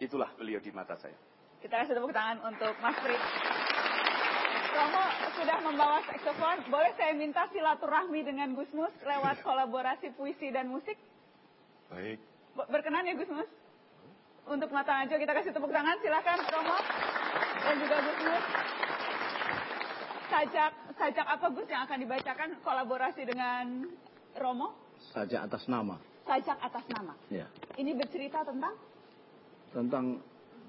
Speaker 7: itulah beliau di mata saya.
Speaker 1: Kita kasih tepuk tangan untuk Mas Pri. Romo sudah membawa saksofon. Boleh saya minta silaturahmi dengan Gus Mus lewat kolaborasi puisi dan musik?
Speaker 6: Baik.
Speaker 1: Berkenan ya Gus Mus? Untuk mata Najwa kita kasih tepuk tangan. Silakan Romo dan juga Gus Mus. Sajak, sajak apa Gus yang akan dibacakan kolaborasi dengan Romo?
Speaker 2: Saja atas nama.
Speaker 1: Sajak atas nama.
Speaker 2: Ya.
Speaker 1: Ini bercerita tentang
Speaker 2: Tentang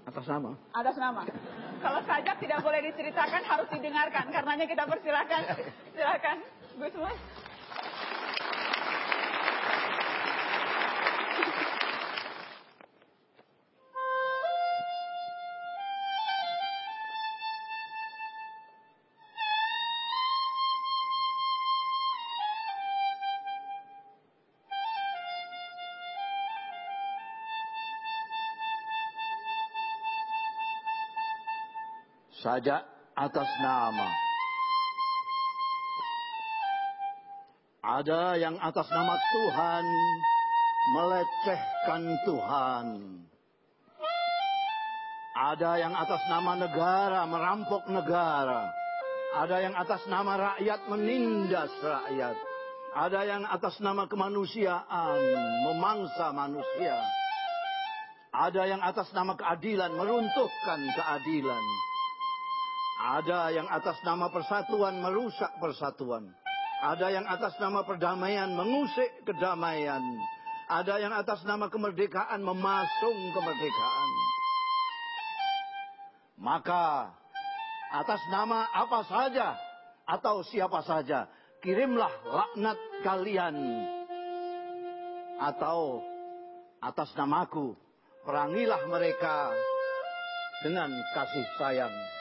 Speaker 2: atas nama.
Speaker 1: atas nama. Kalau sajak tidak boleh diceritakan harus didengarkan. Karenanya kita persilakan. Silakan Gus Mus.
Speaker 2: Saja atas nama. Ada yang atas nama Tuhan melecehkan Tuhan. Ada yang atas nama negara merampok negara. Ada yang atas nama rakyat menindas rakyat. Ada yang atas nama kemanusiaan memangsa manusia. Ada yang atas nama keadilan meruntuhkan keadilan. Ada yang atas nama persatuan merusak persatuan. Ada yang atas nama perdamaian mengusik kedamaian. Ada yang atas nama kemerdekaan memasung kemerdekaan. Maka atas nama apa saja atau siapa saja kirimlah laknat kalian atau atas namaku perangilah mereka dengan kasih sayang.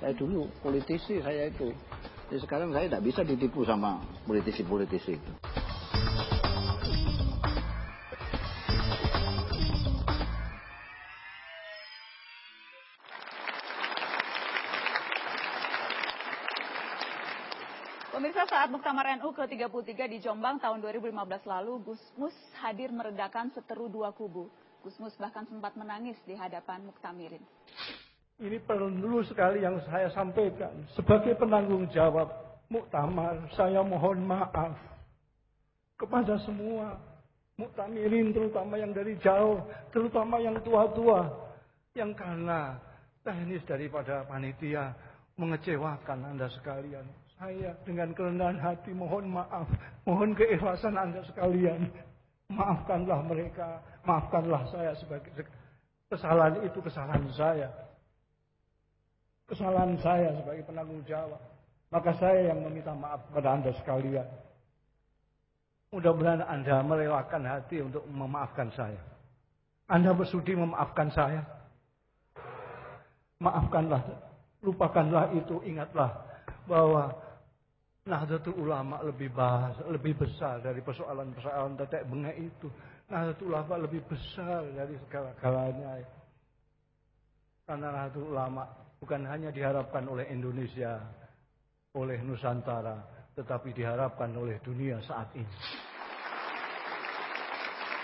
Speaker 2: Saya dulu politisi saya itu. Jadi sekarang saya tidak bisa ditipu sama politisi-politisi itu.
Speaker 1: Pemirsa saat Muktamar NU ke-33 di Jombang tahun 2015 lalu, Gus Mus hadir meredakan seteru dua kubu. Gus Mus bahkan sempat menangis di hadapan Muktamirin.
Speaker 8: Ini perlu sekali yang saya sampaikan. Sebagai penanggung jawab Muktamar, saya mohon maaf kepada semua Muktamirin terutama yang dari jauh, terutama yang tua-tua. Yang karena teknis daripada panitia mengecewakan Anda sekalian. Saya dengan kerendahan hati mohon maaf, mohon keikhlasan Anda sekalian. Maafkanlah mereka, maafkanlah saya sebagai kesalahan itu kesalahan saya. Kesalahan saya sebagai penanggung jawab. Maka saya yang meminta maaf kepada Anda sekalian. Mudah-mudahan Anda merelakan hati untuk memaafkan saya. Anda bersudi memaafkan saya. Maafkanlah, lupakanlah itu, ingatlah bahwa Nahdlatul Ulama lebih bahas, lebih besar dari persoalan-persoalan tetek bengek itu. Nahdlatul Ulama lebih besar dari segala-galanya. Karena Nahdlatul Ulama bukan hanya diharapkan oleh Indonesia, oleh Nusantara, tetapi diharapkan oleh dunia saat ini.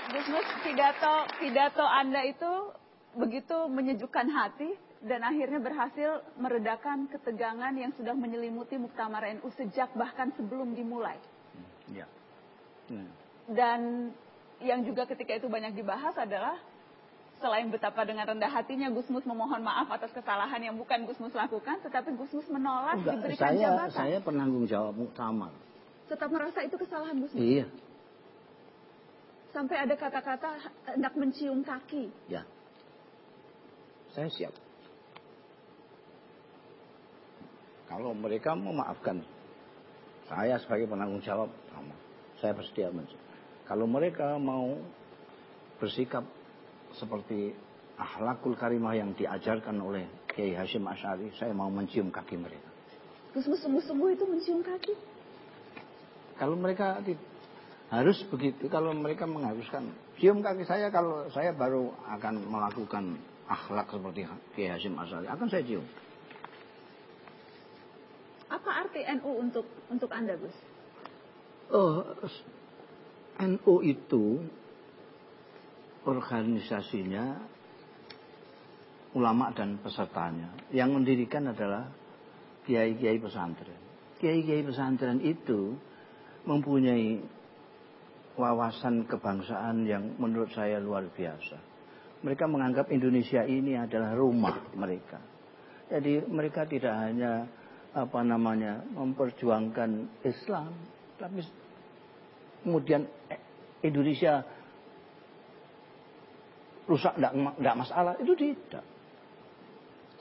Speaker 1: Gus Mus, pidato, pidato Anda itu begitu menyejukkan hati dan akhirnya berhasil meredakan ketegangan yang sudah menyelimuti Muktamar NU sejak bahkan sebelum dimulai.
Speaker 2: Ya. Hmm.
Speaker 1: Dan yang juga ketika itu banyak dibahas adalah selain betapa dengan rendah hatinya Gus Mus memohon maaf atas kesalahan yang bukan Gus Mus lakukan, tetapi Gus Mus menolak
Speaker 2: Enggak,
Speaker 1: diberikan
Speaker 2: saya,
Speaker 1: jabatan.
Speaker 2: Saya penanggung jawab muktamar.
Speaker 1: Tetap merasa itu kesalahan Gus Mus.
Speaker 2: Iya.
Speaker 1: Sampai ada kata-kata hendak mencium kaki.
Speaker 2: Ya. Saya siap. Kalau mereka memaafkan saya sebagai penanggung jawab, sama. Saya bersedia mencium. Kalau mereka mau bersikap seperti akhlakul karimah yang diajarkan oleh Kiai Hashim Asyari, saya mau mencium kaki mereka.
Speaker 1: Gus Mus sungguh-sungguh itu mencium kaki.
Speaker 2: Kalau mereka harus begitu, kalau mereka mengharuskan cium kaki saya, kalau saya baru akan melakukan akhlak seperti Kiai Hashim Asyari, akan saya cium.
Speaker 1: Apa arti NU untuk untuk Anda, Gus?
Speaker 2: Oh, NU itu organisasinya ulama dan pesertanya. Yang mendirikan adalah kiai-kiai pesantren. Kiai-kiai pesantren itu mempunyai wawasan kebangsaan yang menurut saya luar biasa. Mereka menganggap Indonesia ini adalah rumah mereka. Jadi mereka tidak hanya apa namanya memperjuangkan Islam, tapi kemudian Indonesia rusak tidak masalah itu tidak.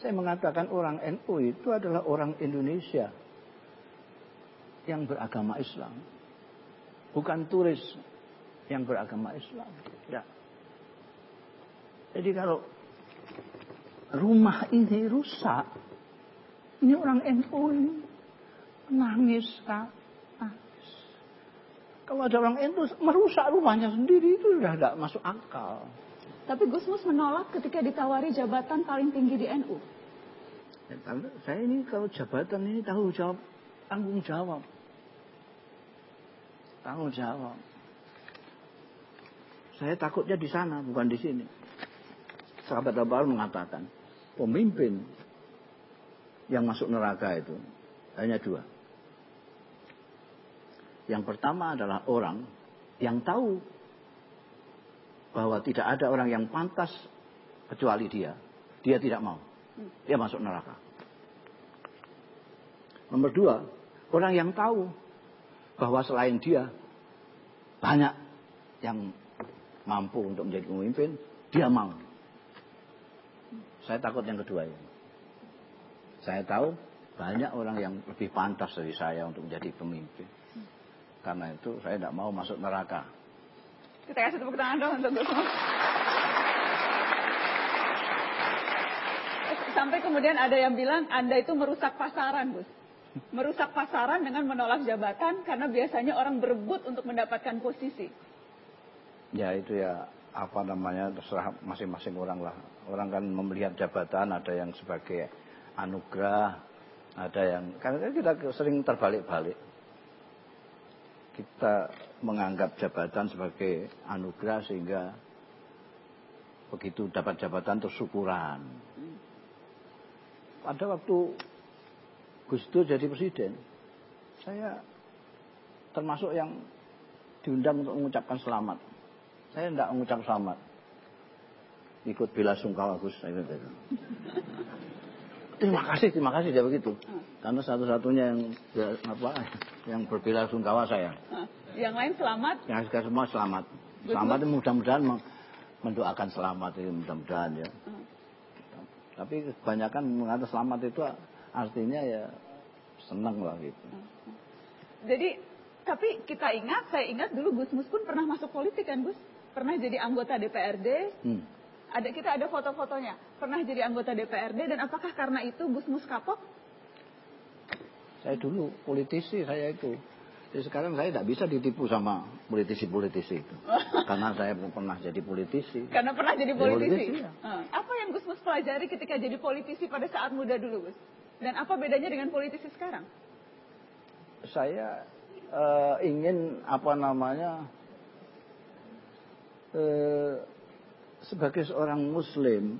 Speaker 2: Saya mengatakan orang NU itu adalah orang Indonesia yang beragama Islam, bukan turis yang beragama Islam. Tidak. Jadi kalau rumah ini rusak, ini orang NU ini nangis kak. Kalau ada orang NU merusak rumahnya sendiri itu sudah tidak masuk akal.
Speaker 1: Tapi Gus Mus menolak ketika ditawari jabatan paling tinggi di NU.
Speaker 2: Ya, saya ini kalau jabatan ini tahu jawab, tanggung jawab. Tanggung jawab. Saya takutnya di sana, bukan di sini. Sahabat Abar mengatakan, pemimpin yang masuk neraka itu hanya dua. Yang pertama adalah orang yang tahu bahwa tidak ada orang yang pantas kecuali dia. Dia tidak mau. Dia masuk neraka. Nomor dua, orang yang tahu bahwa selain dia banyak yang mampu untuk menjadi pemimpin, dia mau. Saya takut yang kedua ini. Saya tahu banyak orang yang lebih pantas dari saya untuk menjadi pemimpin. Karena itu saya tidak mau masuk neraka.
Speaker 1: Kita kasih tepuk tangan dong untuk Gus. Sampai kemudian ada yang bilang Anda itu merusak pasaran, Gus. Merusak pasaran dengan menolak jabatan karena biasanya orang berebut untuk mendapatkan posisi.
Speaker 2: Ya itu ya apa namanya terserah masing-masing orang lah. Orang kan melihat jabatan ada yang sebagai anugerah, ada yang karena kita sering terbalik-balik. Kita menganggap jabatan sebagai anugerah sehingga begitu dapat jabatan terus syukuran. Pada waktu Gus Dur jadi presiden, saya termasuk yang diundang untuk mengucapkan selamat. Saya tidak mengucap selamat. Ikut bela sungkawa Gus. Terima kasih, terima kasih dia begitu. Karena satu-satunya yang ya, apa yang berbela sungkawa saya.
Speaker 1: Nah, Yang lain selamat,
Speaker 2: Yang semua selamat. Selamat itu mudah-mudahan mendoakan selamat itu mudah-mudahan ya. Tapi kebanyakan mengatakan selamat itu artinya ya senang lah gitu.
Speaker 1: Jadi, tapi kita ingat, saya ingat dulu Gus Mus pun pernah masuk politik kan Gus? Pernah jadi anggota DPRD,
Speaker 2: Hmm.
Speaker 1: Ada kita ada foto-fotonya. Pernah jadi anggota DPRD dan apakah karena itu Gus Mus kapok?
Speaker 2: Saya dulu politisi saya itu. Jadi sekarang saya tidak bisa ditipu sama politisi-politisi itu. Karena saya pernah jadi politisi.
Speaker 1: Karena pernah jadi
Speaker 2: Jadi
Speaker 1: politisi.
Speaker 2: politisi, ya.
Speaker 1: Apa yang Gus Mus pelajari ketika jadi politisi pada saat muda dulu Gus? Dan apa bedanya dengan politisi sekarang?
Speaker 2: Saya eh, ingin apa namanya eh, sebagai seorang Muslim,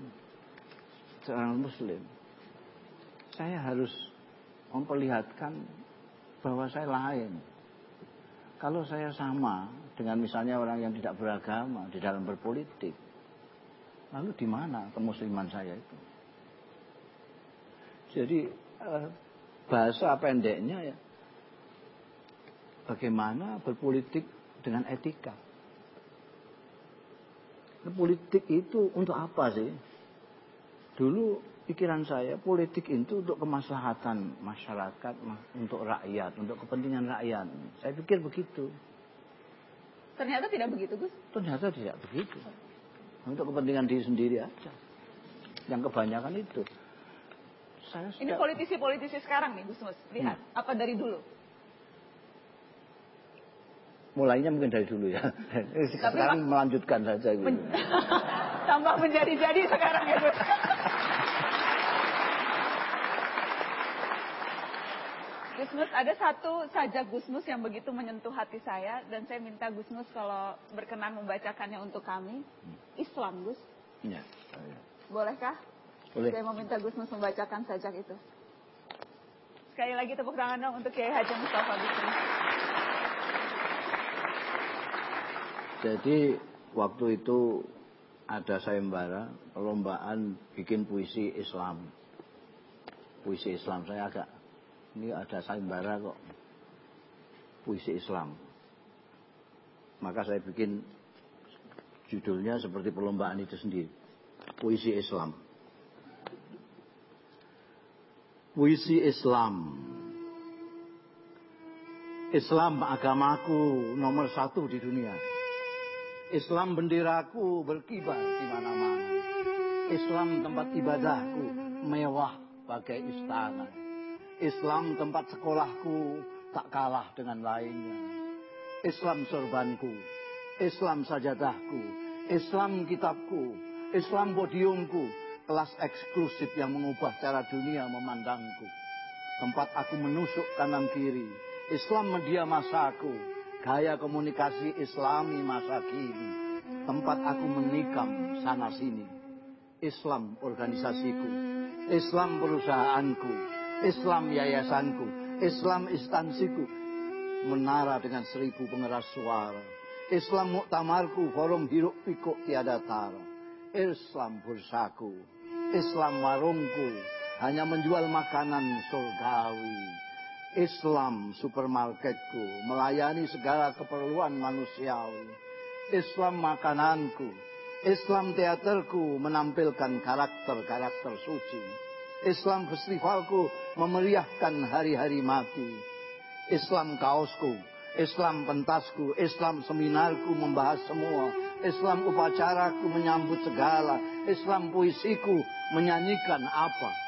Speaker 2: seorang Muslim, saya harus memperlihatkan bahwa saya lain. Kalau saya sama dengan misalnya orang yang tidak beragama di dalam berpolitik, lalu di mana kemusliman saya itu? Jadi eh, bahasa pendeknya ya, bagaimana berpolitik dengan etika. Politik itu untuk apa sih? Dulu pikiran saya politik itu untuk kemaslahatan masyarakat, ma- untuk rakyat, untuk kepentingan rakyat. Saya pikir begitu.
Speaker 1: Ternyata tidak begitu Gus.
Speaker 2: Ternyata tidak begitu. Untuk kepentingan diri sendiri aja. Yang kebanyakan itu. Saya
Speaker 1: Ini politisi-politisi sekarang nih Gus Mus. Lihat,
Speaker 2: Hmm.
Speaker 1: apa dari dulu?
Speaker 2: Mulainya mungkin dari dulu ya. Sekarang melanjutkan saja gitu.
Speaker 1: Men- Tambah menjadi-jadi sekarang ya Gus. Gusmus, ada satu sajak Gusmus yang begitu menyentuh hati saya dan saya minta Gusmus kalau berkenan membacakannya untuk kami. Islam, Gus.
Speaker 2: Ya, saya.
Speaker 1: Bolehkah?
Speaker 2: Boleh.
Speaker 1: Saya meminta Gusmus membacakan sajak itu. Sekali lagi tepuk tangan dong untuk Kiai Haji Mustafa Bisri.
Speaker 2: Jadi waktu itu ada sayembara perlombaan bikin puisi Islam. Puisi Islam saya agak ini ada sayembara kok puisi Islam. Maka saya bikin judulnya seperti perlombaan itu sendiri. Puisi Islam. Puisi Islam. Islam agamaku nomor satu di dunia. Islam benderaku berkibar di mana-mana. Islam tempat ibadahku mewah bagai istana. Islam tempat sekolahku tak kalah dengan lainnya. Islam sorbanku, Islam sajadahku, Islam kitabku, Islam podiumku, kelas eksklusif yang mengubah cara dunia memandangku. Tempat aku menusuk kanan kiri, Islam media masaku, gaya komunikasi islami masa kini. Tempat aku menikam sana sini. Islam organisasiku, Islam perusahaanku, Islam yayasanku, Islam instansiku, menara dengan seribu pengeras suara. Islam muktamarku, forum hiruk pikuk tiada tara. Islam bursaku, Islam warungku, hanya menjual makanan surgawi. Islam supermarketku, melayani segala keperluan manusiawi. Islam makananku, Islam teaterku menampilkan karakter-karakter suci. Islam festivalku memeriahkan hari-hari mati. Islam kaosku, Islam pentasku, Islam seminarku membahas semua.
Speaker 9: Islam upacaraku menyambut segala. Islam puisiku menyanyikan apa.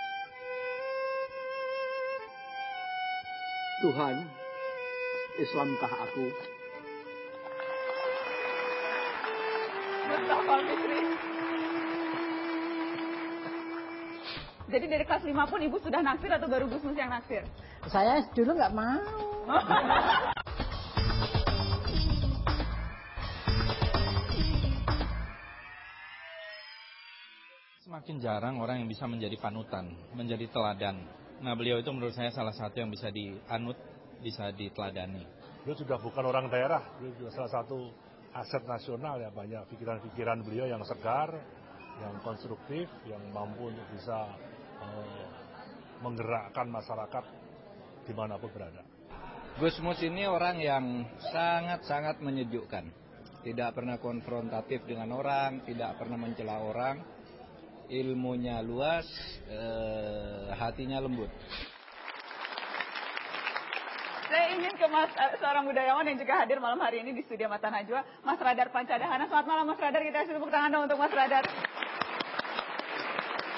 Speaker 9: Tuhan, Islamkah aku?
Speaker 1: Jadi dari kelas 5 pun ibu sudah naksir atau baru Gusmus yang naksir?
Speaker 3: Saya dulu nggak mau.
Speaker 10: Semakin jarang orang yang bisa menjadi panutan, menjadi teladan. Nah beliau itu menurut saya salah satu yang bisa dianut, bisa diteladani.
Speaker 11: Beliau sudah bukan orang daerah, beliau juga salah satu aset nasional ya banyak pikiran-pikiran beliau yang segar, yang konstruktif, yang mampu untuk bisa eh, menggerakkan masyarakat di mana pun berada.
Speaker 10: Gus Mus ini orang yang sangat-sangat menyejukkan. Tidak pernah konfrontatif dengan orang, tidak pernah mencela orang. Ilmunya luas, eh, hatinya lembut.
Speaker 1: Saya ingin ke Mas, eh, seorang budayawan yang juga hadir malam hari ini di studio Mata Najwa, Mas Radar Pancadahana. Selamat malam Mas Radar, kita kasih tepuk tangan dong untuk Mas Radar.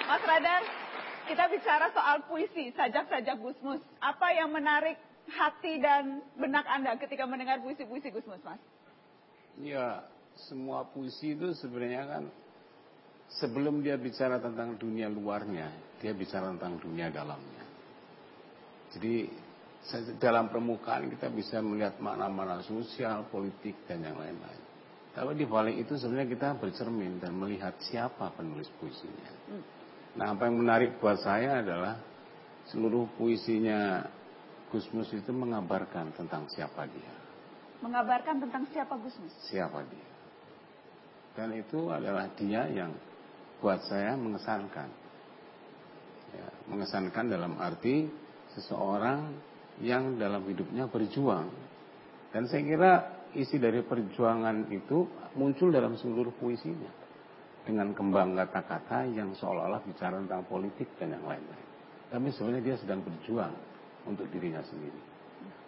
Speaker 1: Mas Radar, kita bicara soal puisi, sajak-sajak Gusmus. Apa yang menarik hati dan benak Anda ketika mendengar puisi-puisi Gusmus, Mas?
Speaker 12: Ya, semua puisi itu sebenarnya kan sebelum dia bicara tentang dunia luarnya, dia bicara tentang dunia dalamnya. Jadi dalam permukaan kita bisa melihat makna-makna sosial, politik, dan yang lain-lain. Tapi di balik itu sebenarnya kita bercermin dan melihat siapa penulis puisinya. Nah, apa yang menarik buat saya adalah seluruh puisinya Gusmus itu mengabarkan tentang siapa dia.
Speaker 1: Mengabarkan tentang siapa Gusmus?
Speaker 12: Siapa dia. Dan itu adalah dia yang buat saya mengesankan. Ya, mengesankan dalam arti seseorang yang dalam hidupnya berjuang. Dan saya kira isi dari perjuangan itu muncul dalam seluruh puisinya. Dengan kembang kata-kata yang seolah-olah bicara tentang politik dan yang lain-lain. Tapi sebenarnya dia sedang berjuang untuk dirinya sendiri.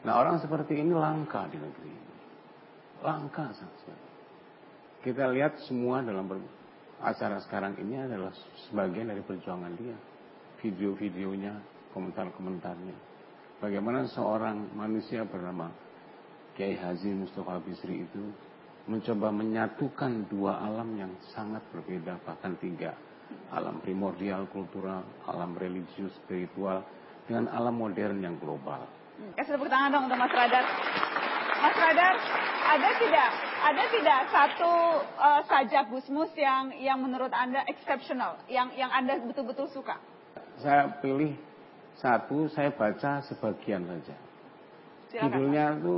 Speaker 12: Nah orang seperti ini langka di negeri ini. Langka sangat Kita lihat semua dalam acara sekarang ini adalah sebagian dari perjuangan dia. Video-videonya, komentar-komentarnya bagaimana seorang manusia bernama Kiai Haji Mustafa Bisri itu mencoba menyatukan dua alam yang sangat berbeda bahkan tiga alam primordial kultural alam religius spiritual dengan alam modern yang global.
Speaker 1: Kasih tepuk tangan dong untuk Mas Radar. Mas Radar, ada tidak ada tidak satu uh, sajak Gusmus yang yang menurut anda exceptional, yang yang anda betul-betul suka?
Speaker 12: Saya pilih satu saya baca sebagian saja.
Speaker 1: Silakan,
Speaker 12: Judulnya itu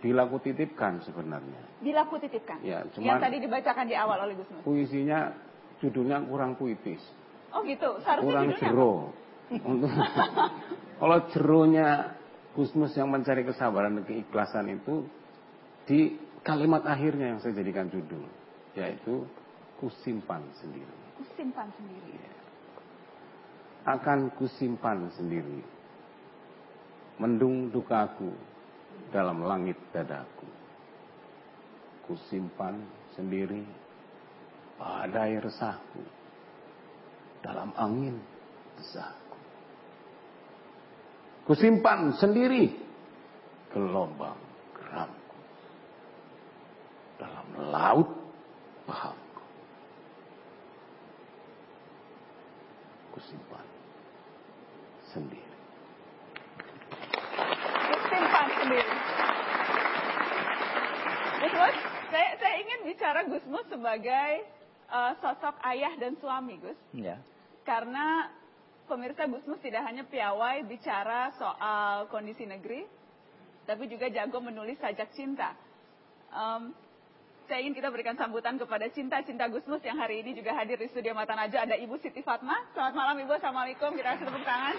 Speaker 12: Bila Kutitipkan sebenarnya.
Speaker 1: Bila Kutitipkan.
Speaker 12: Ya, cuman
Speaker 1: yang tadi dibacakan di awal oleh Gusmus.
Speaker 12: Puisinya judulnya kurang puitis.
Speaker 1: Oh gitu. Seharusnya
Speaker 12: kurang
Speaker 1: judulnya
Speaker 12: jero. Untuk kalau jeronya Gusmus yang mencari kesabaran dan keikhlasan itu di kalimat akhirnya yang saya jadikan judul yaitu kusimpan sendiri.
Speaker 1: Kusimpan sendiri.
Speaker 12: Ya akan kusimpan sendiri. Mendung dukaku dalam langit dadaku. Kusimpan sendiri badai resahku dalam angin desahku. Kusimpan sendiri gelombang dalam laut pahamku. Kusimpan sendiri.
Speaker 1: Simpan sendiri. Gusmus, saya, saya ingin bicara Gusmus sebagai uh, sosok ayah dan suami, Gus.
Speaker 2: Ya.
Speaker 1: Karena pemirsa Gusmus tidak hanya piawai bicara soal kondisi negeri, tapi juga jago menulis sajak cinta. Um, saya ingin kita berikan sambutan kepada cinta-cinta Gusmus yang hari ini juga hadir di studio Mata Najwa. Ada Ibu Siti Fatma. Selamat malam Ibu, Assalamualaikum. Kita kasih tepuk tangan.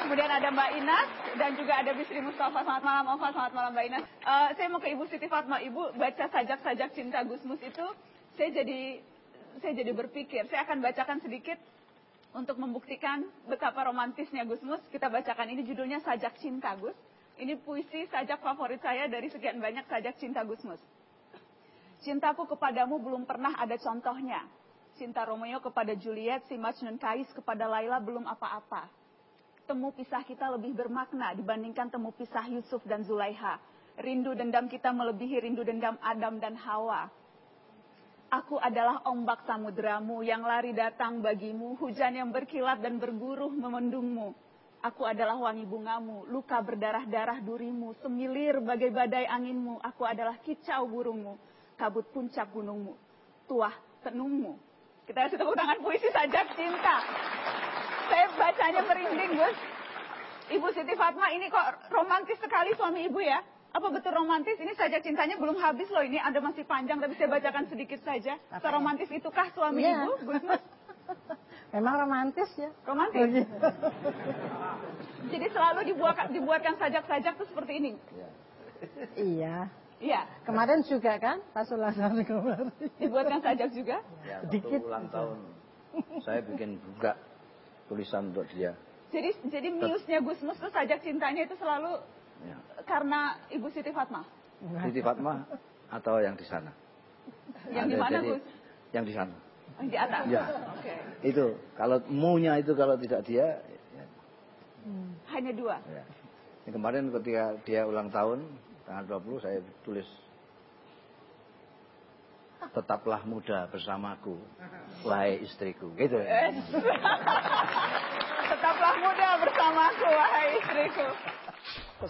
Speaker 1: Kemudian ada Mbak Inas dan juga ada Bisri Mustafa. Selamat malam Ova, selamat malam Mbak Inas. Uh, saya mau ke Ibu Siti Fatma. Ibu baca sajak-sajak cinta Gusmus itu, saya jadi saya jadi berpikir. Saya akan bacakan sedikit untuk membuktikan betapa romantisnya Gusmus. Kita bacakan ini judulnya Sajak Cinta Gus. Ini puisi sajak favorit saya dari sekian banyak sajak cinta Gusmus. Cintaku kepadamu belum pernah ada contohnya. Cinta Romeo kepada Juliet, si Majnun Kais kepada Laila belum apa-apa. Temu pisah kita lebih bermakna dibandingkan temu pisah Yusuf dan Zulaiha. Rindu dendam kita melebihi rindu dendam Adam dan Hawa. Aku adalah ombak samudramu yang lari datang bagimu, hujan yang berkilat dan berguruh memendungmu. Aku adalah wangi bungamu, luka berdarah-darah durimu, semilir bagai badai anginmu. Aku adalah kicau burungmu, kabut puncak gunungmu, tuah tenungmu. Kita kasih tepuk tangan puisi sajak cinta. Saya bacanya merinding, Gus. Ibu Siti Fatma ini kok romantis sekali suami ibu ya? Apa betul romantis? Ini saja cintanya belum habis loh. Ini ada masih panjang, tapi saya bacakan sedikit saja. Seromantis itukah suami
Speaker 3: Iya.
Speaker 1: ibu, Gus Mus?
Speaker 3: Memang romantis ya.
Speaker 1: Romantis. Jadi selalu dibuatkan, dibuatkan sajak-sajak tuh seperti ini.
Speaker 3: Iya.
Speaker 1: Iya.
Speaker 3: Kemarin juga kan, pas ulang tahun kemarin.
Speaker 1: Dibuatkan sajak juga?
Speaker 2: Ya,
Speaker 3: Dikit.
Speaker 2: ulang tahun saya bikin buka tulisan untuk dia.
Speaker 1: Jadi jadi miusnya Gus Mus tuh sajak cintanya itu selalu
Speaker 2: Ya.
Speaker 1: karena Ibu Siti Fatma.
Speaker 2: Siti Fatma atau yang di sana?
Speaker 1: Yang di mana Gus?
Speaker 2: Yang di sana.
Speaker 1: Yang di atas.
Speaker 2: Ya.
Speaker 1: Oke.
Speaker 2: Itu kalau mu-nya itu kalau tidak dia ya,
Speaker 1: Hanya dua.
Speaker 2: ya. Yang kemarin ketika dia ulang tahun tanggal 20 saya tulis tetaplah muda bersamaku wahai istriku gitu ya.
Speaker 1: Tetaplah muda bersamaku, wahai istriku.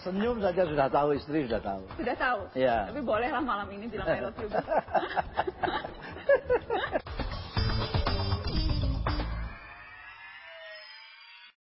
Speaker 2: Senyum saja sudah tahu istri sudah tahu.
Speaker 1: Sudah tahu?
Speaker 2: Iya.
Speaker 1: Tapi bolehlah malam ini bilang I love you.